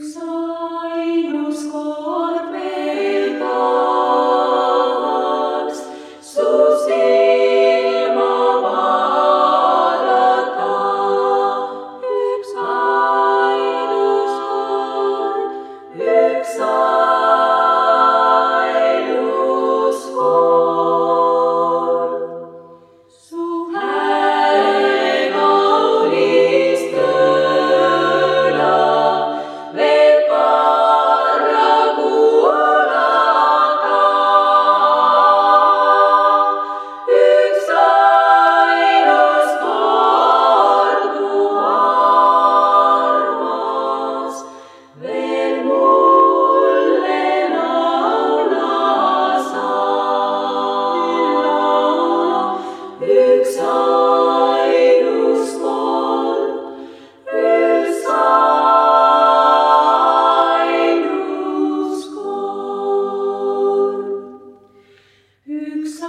Üks ainus kord Üks